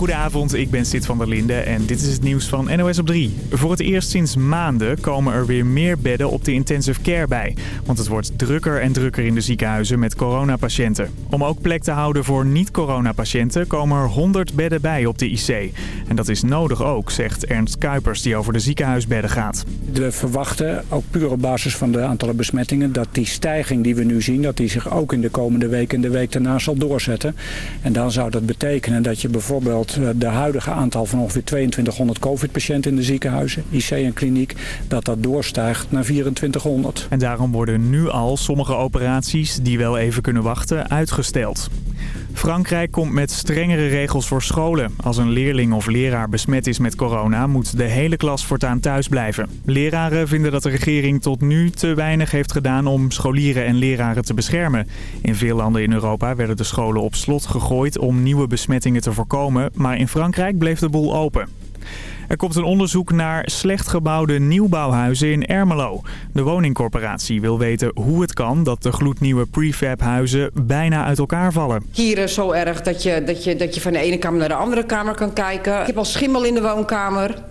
Goedenavond, ik ben Sid van der Linde en dit is het nieuws van NOS op 3. Voor het eerst sinds maanden komen er weer meer bedden op de intensive care bij. Want het wordt drukker en drukker in de ziekenhuizen met coronapatiënten. Om ook plek te houden voor niet-coronapatiënten komen er 100 bedden bij op de IC. En dat is nodig ook, zegt Ernst Kuipers die over de ziekenhuisbedden gaat. We verwachten, ook puur op basis van de aantallen besmettingen... dat die stijging die we nu zien, dat die zich ook in de komende week en de week daarna zal doorzetten. En dan zou dat betekenen dat je bijvoorbeeld eh, de huidige aantal van ongeveer 2200 covid-patiënten in de ziekenhuizen, IC en kliniek, dat dat doorstijgt naar 2400. En daarom worden nu al sommige operaties die wel even kunnen wachten uitgesteld. Frankrijk komt met strengere regels voor scholen. Als een leerling of leraar besmet is met corona, moet de hele klas voortaan thuis blijven. Leraren vinden dat de regering tot nu te weinig heeft gedaan om scholieren en leraren te beschermen. In veel landen in Europa werden de scholen op slot gegooid om nieuwe besmettingen te voorkomen, maar in Frankrijk bleef de boel open. Er komt een onderzoek naar slecht gebouwde nieuwbouwhuizen in Ermelo. De woningcorporatie wil weten hoe het kan dat de gloednieuwe prefab-huizen bijna uit elkaar vallen. Hier is zo erg dat je, dat, je, dat je van de ene kamer naar de andere kamer kan kijken. Ik heb al schimmel in de woonkamer,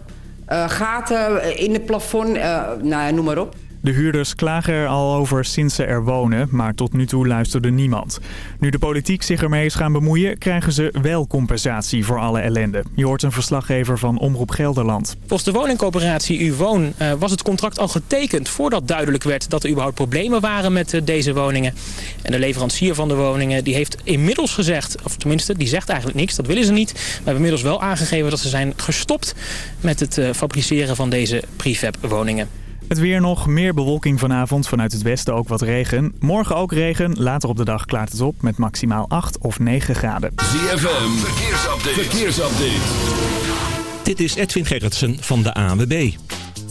uh, gaten in het plafond, uh, nou ja, noem maar op. De huurders klagen er al over sinds ze er wonen, maar tot nu toe luisterde niemand. Nu de politiek zich ermee is gaan bemoeien, krijgen ze wel compensatie voor alle ellende. Je hoort een verslaggever van Omroep Gelderland. Volgens de woningcoöperatie Uwoon uh, was het contract al getekend voordat duidelijk werd dat er überhaupt problemen waren met uh, deze woningen. En de leverancier van de woningen die heeft inmiddels gezegd, of tenminste die zegt eigenlijk niks, dat willen ze niet. Maar hebben inmiddels wel aangegeven dat ze zijn gestopt met het uh, fabriceren van deze prefab woningen. Het weer nog, meer bewolking vanavond, vanuit het westen ook wat regen. Morgen ook regen, later op de dag klaart het op met maximaal 8 of 9 graden. ZFM, verkeersupdate. verkeersupdate. Dit is Edwin Gerritsen van de ANWB.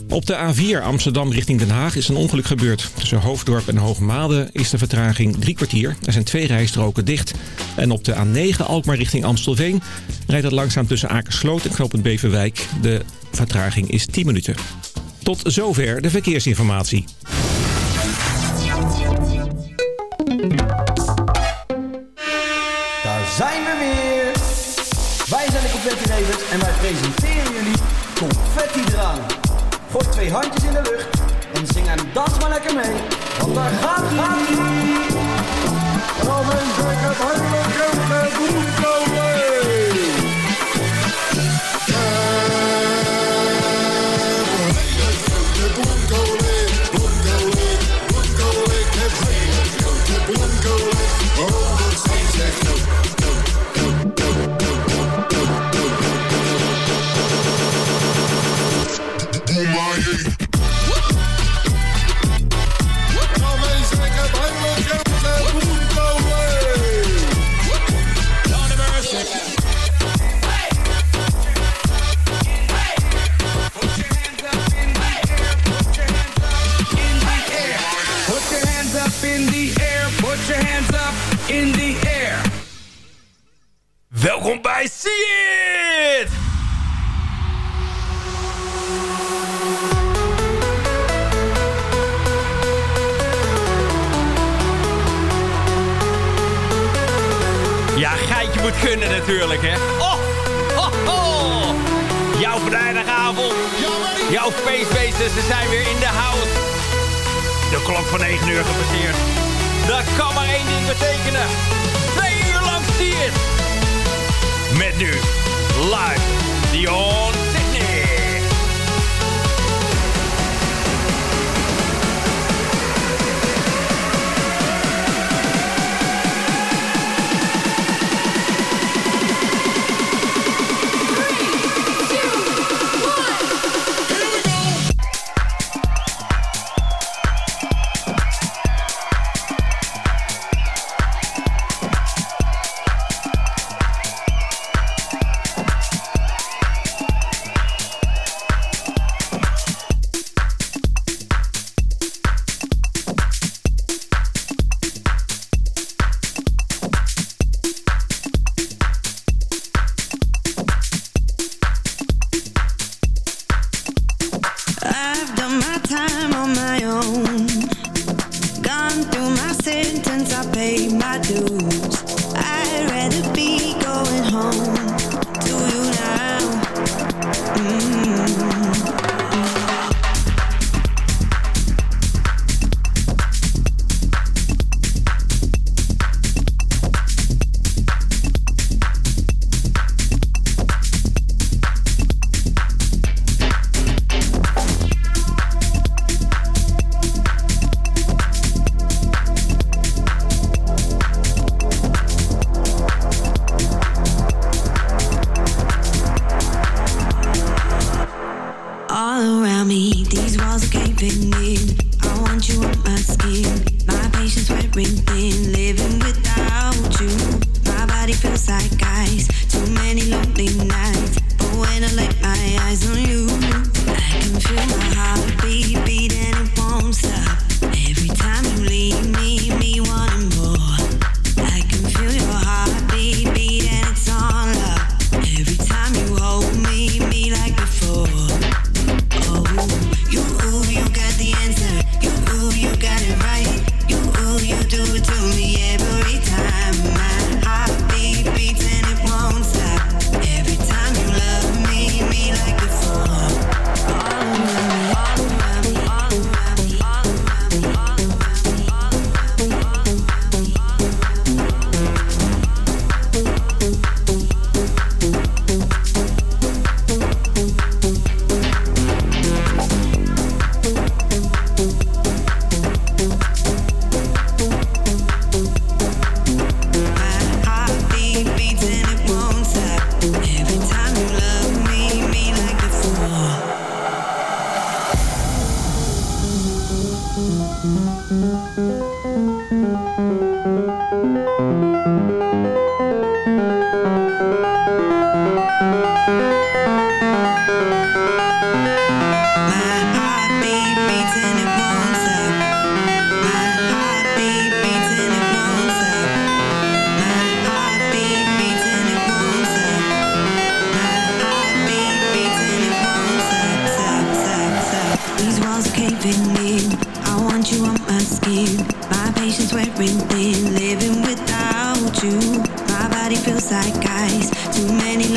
Op de A4 Amsterdam richting Den Haag is een ongeluk gebeurd. Tussen Hoofddorp en Hoogmade is de vertraging drie kwartier. Er zijn twee rijstroken dicht. En op de A9 Alkmaar richting Amstelveen rijdt het langzaam tussen Akersloot en Knopend Beverwijk. De vertraging is 10 minuten. Tot zover de verkeersinformatie. Daar zijn we weer. Wij zijn de Confetti Ravens en wij presenteren jullie Confetti Drang. Gooi twee handjes in de lucht en zing en dans maar lekker mee. Want daar gaat ie. Kom en zeg het hartelijk Welkom bij See It! Ja, geitje moet kunnen natuurlijk, hè. Oh, ho, ho. Jouw vrijdagavond. Jouw feestbeesten, ze zijn weer in de house. De klok van 9 uur gepasseerd. Dat kan maar één ding betekenen. Twee uur lang See It! Met nu live Dion Sydney.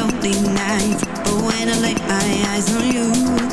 Lonely nights. But when I lay my eyes on you,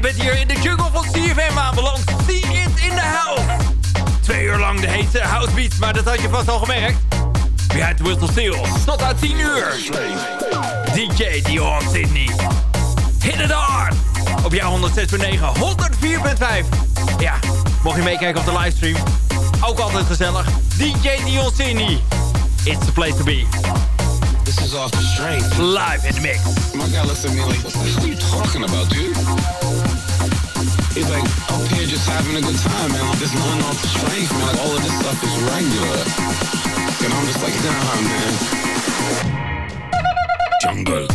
je bent hier in de jungle van CFM aanbeland. See it in the house. Twee uur lang de hete house beats, maar dat had je vast al gemerkt. Behind the whistle stil. Tot aan 10 uur. DJ Dion Sydney. Hit it hard. Op jouw 106.9, 104.5. Ja, mocht je meekijken op de livestream. Ook altijd gezellig. DJ Dion Sydney. It's the place to be. This is off the strength. Live in the mix. My guy looks at me like, what are you talking about, dude? He's like, up here just having a good time, man. There's nothing off the strength, man. Like, all of this stuff is regular. And I'm just like, nah, man. Jungle.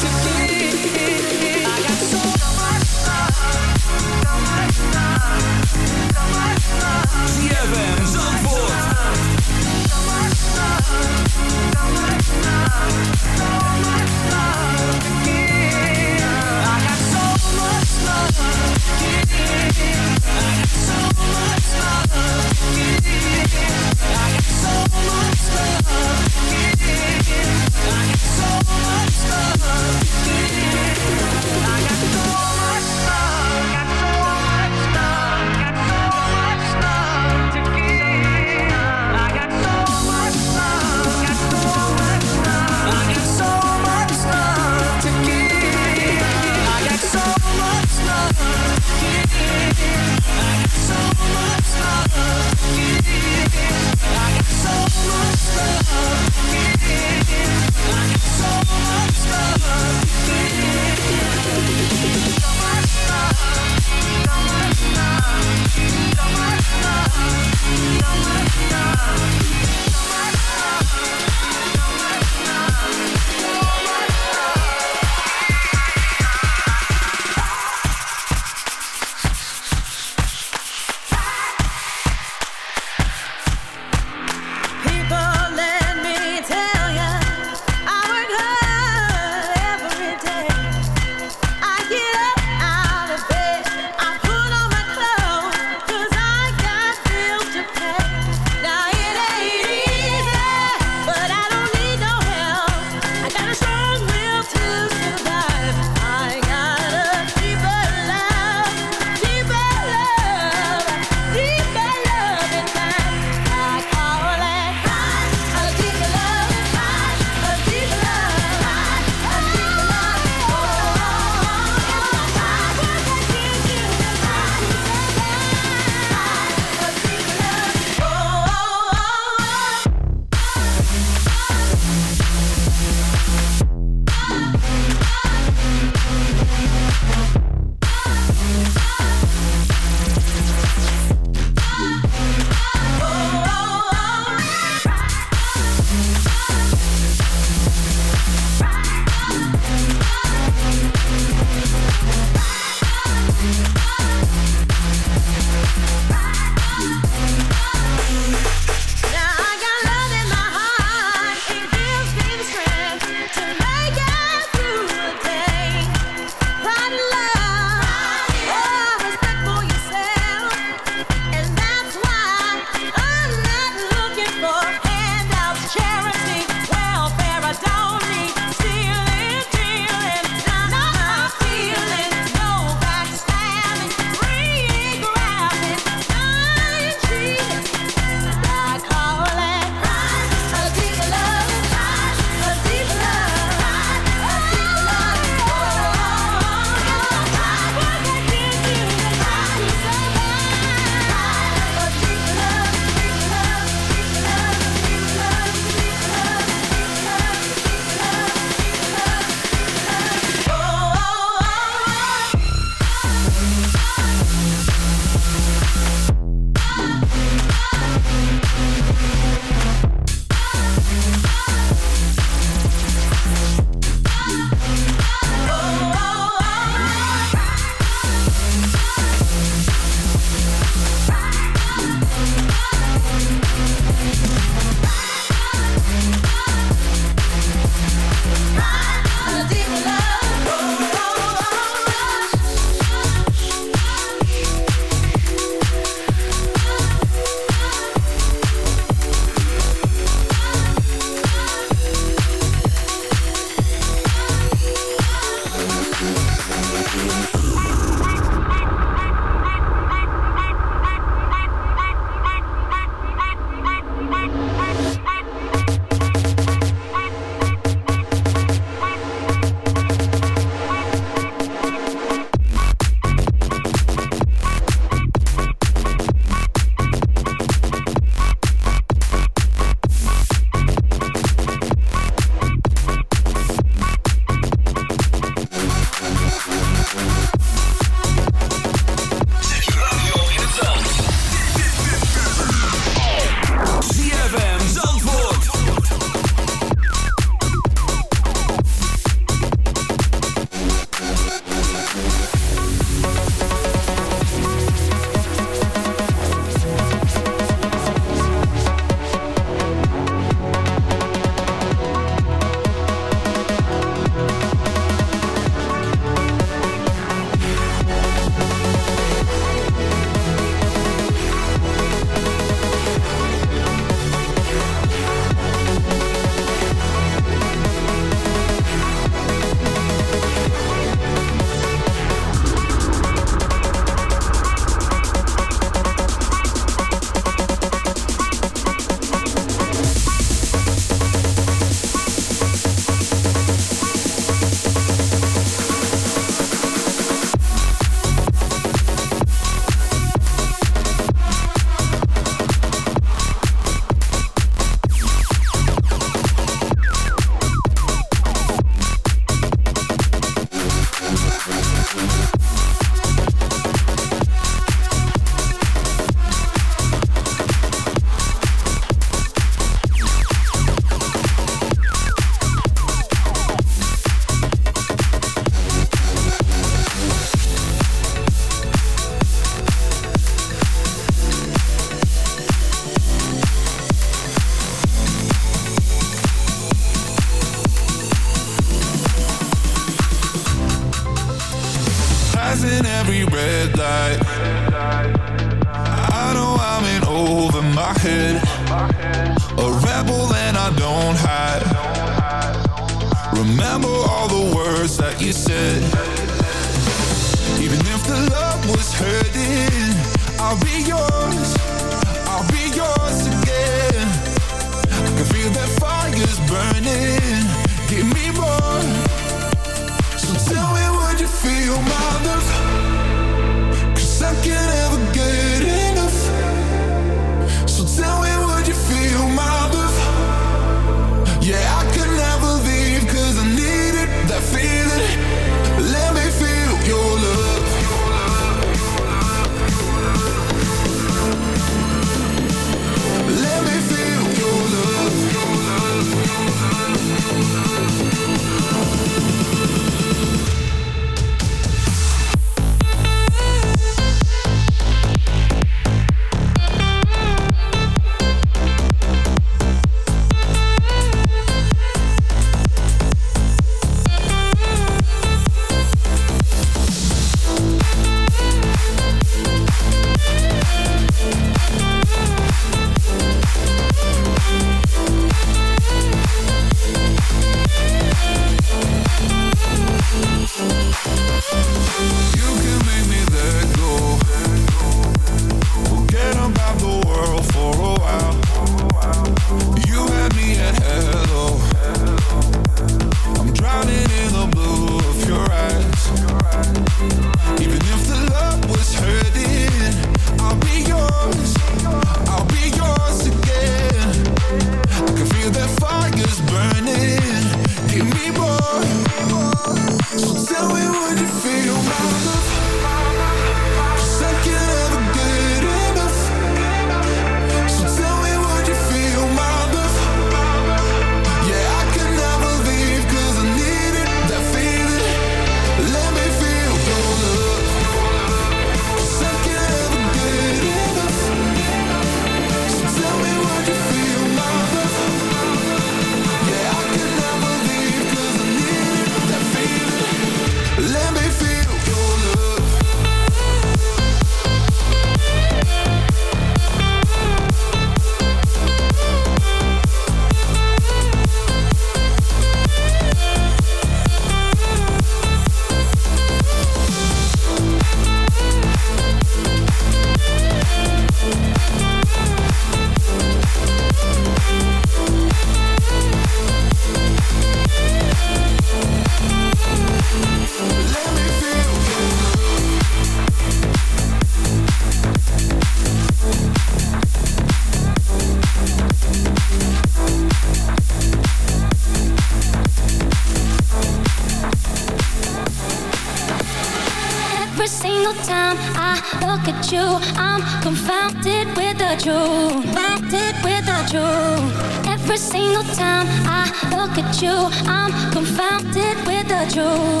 You, I'm confounded with the truth.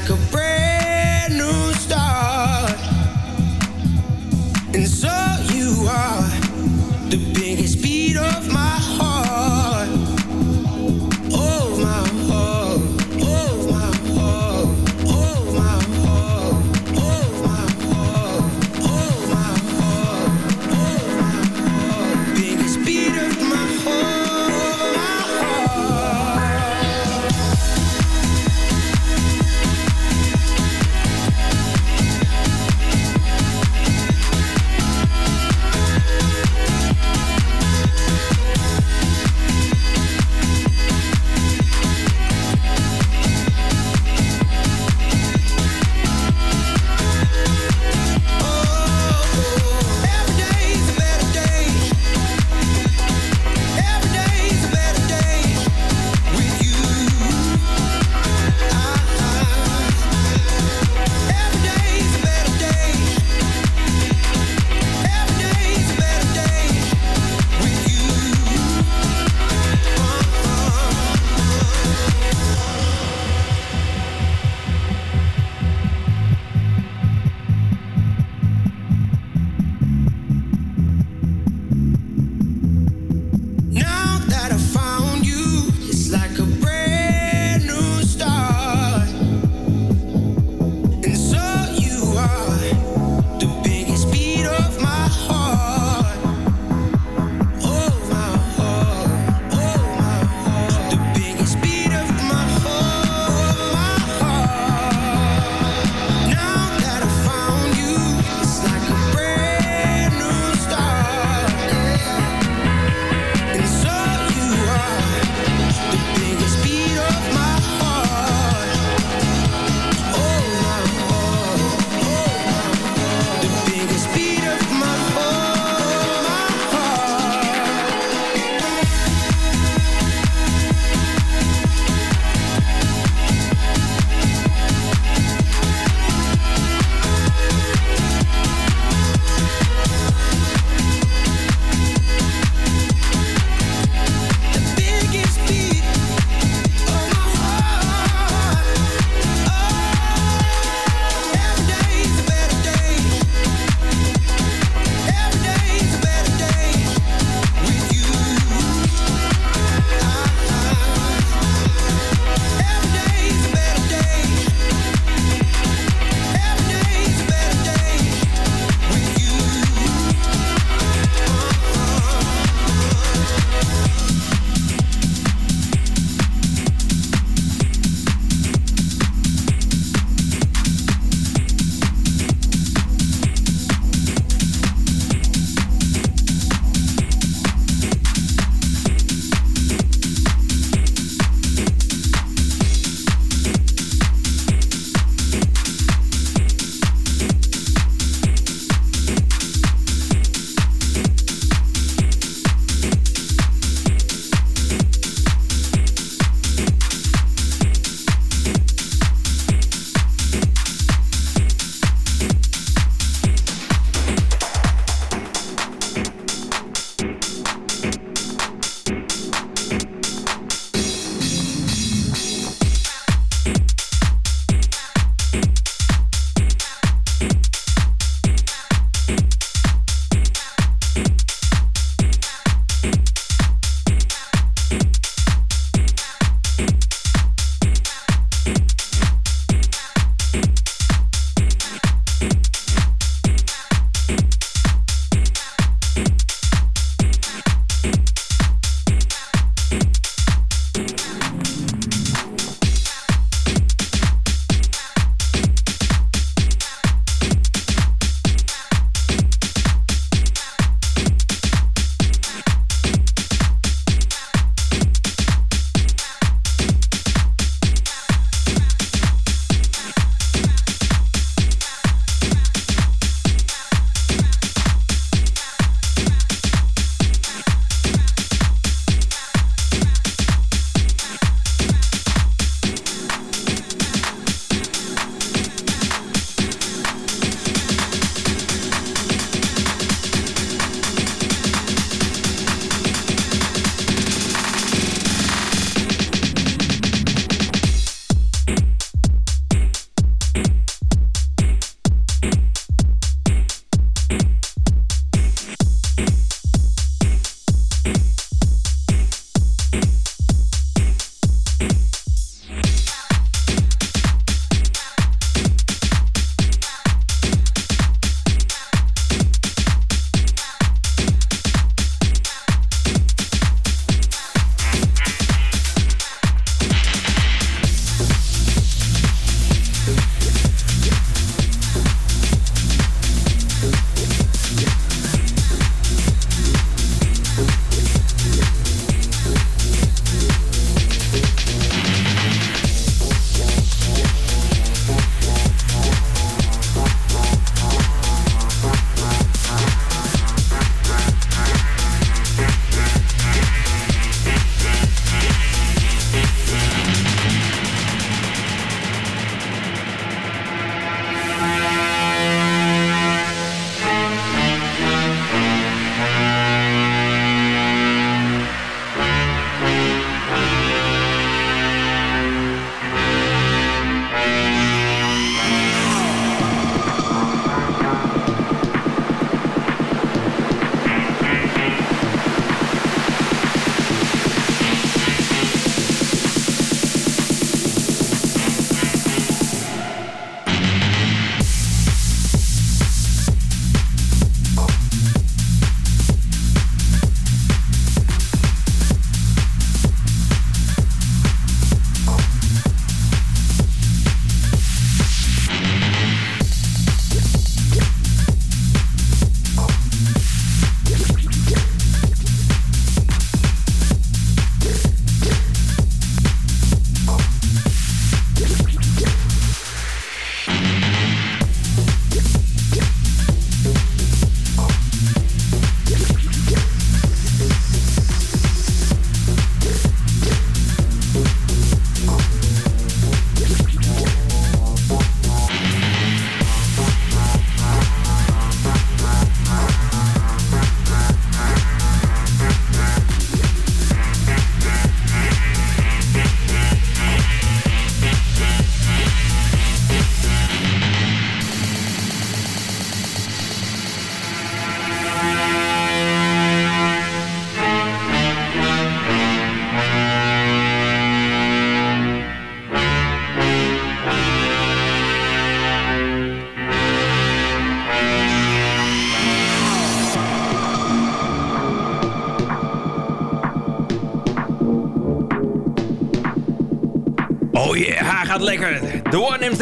Like a brand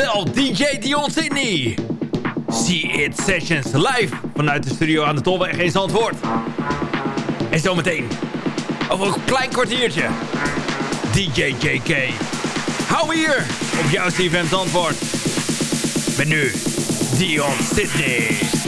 zelf, DJ Dion Sydney. See It Sessions live vanuit de studio aan de Tolweg geen Zandvoort. En zometeen, over een klein kwartiertje, DJ JK. Hou hier op jouw CFM Zandvoort. Met nu, Dion Sydney.